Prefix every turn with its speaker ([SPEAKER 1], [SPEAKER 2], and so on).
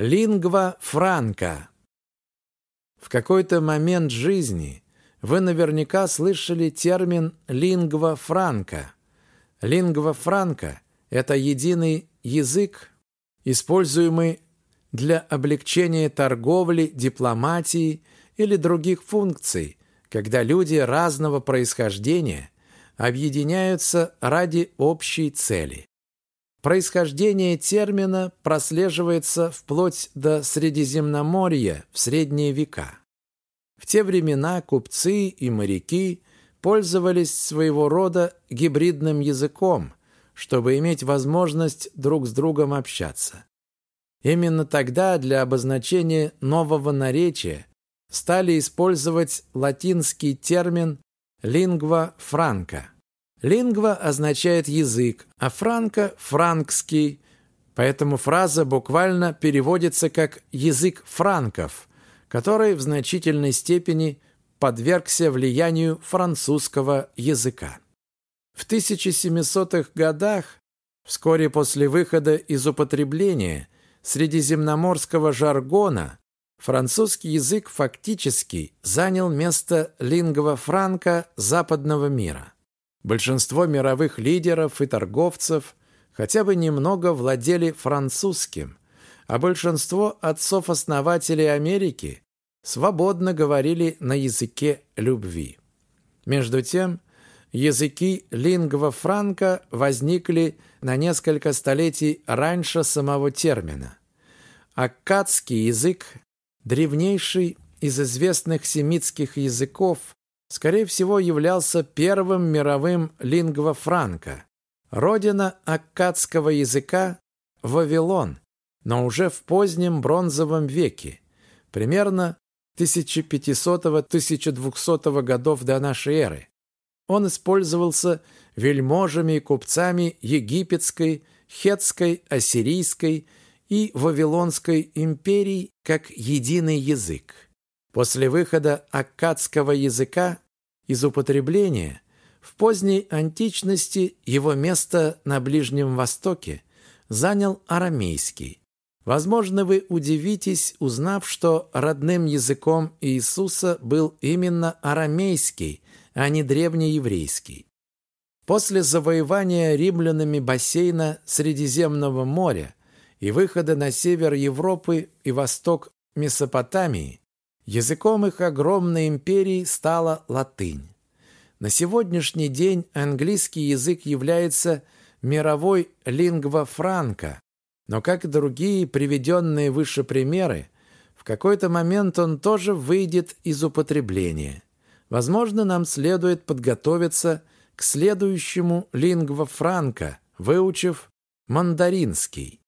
[SPEAKER 1] Лингва франка. В какой-то момент жизни вы наверняка слышали термин «лингва франка». Лингва франка – это единый язык, используемый для облегчения торговли, дипломатии или других функций, когда люди разного происхождения объединяются ради общей цели. Происхождение термина прослеживается вплоть до Средиземноморья в средние века. В те времена купцы и моряки пользовались своего рода гибридным языком, чтобы иметь возможность друг с другом общаться. Именно тогда для обозначения нового наречия стали использовать латинский термин «lingua franca». Лингва означает язык, а франко – франкский, поэтому фраза буквально переводится как «язык франков», который в значительной степени подвергся влиянию французского языка. В 1700-х годах, вскоре после выхода из употребления средиземноморского жаргона, французский язык фактически занял место лингва франка западного мира. Большинство мировых лидеров и торговцев хотя бы немного владели французским, а большинство отцов-основателей Америки свободно говорили на языке любви. Между тем, языки лингва франка возникли на несколько столетий раньше самого термина. Аккадский язык, древнейший из известных семитских языков, скорее всего, являлся первым мировым лингва франка. Родина аккадского языка – Вавилон, но уже в позднем бронзовом веке, примерно 1500-1200 годов до нашей эры. Он использовался вельможами и купцами египетской, хетской, ассирийской и вавилонской империй как единый язык. После выхода аккадского языка из употребления в поздней античности его место на Ближнем Востоке занял арамейский. Возможно, вы удивитесь, узнав, что родным языком Иисуса был именно арамейский, а не древнееврейский. После завоевания римлянами бассейна Средиземного моря и выхода на север Европы и восток Месопотамии, Языком их огромной империи стала латынь. На сегодняшний день английский язык является мировой лингва франка, но, как и другие приведенные выше примеры, в какой-то момент он тоже выйдет из употребления. Возможно, нам следует подготовиться к следующему лингва франка, выучив мандаринский.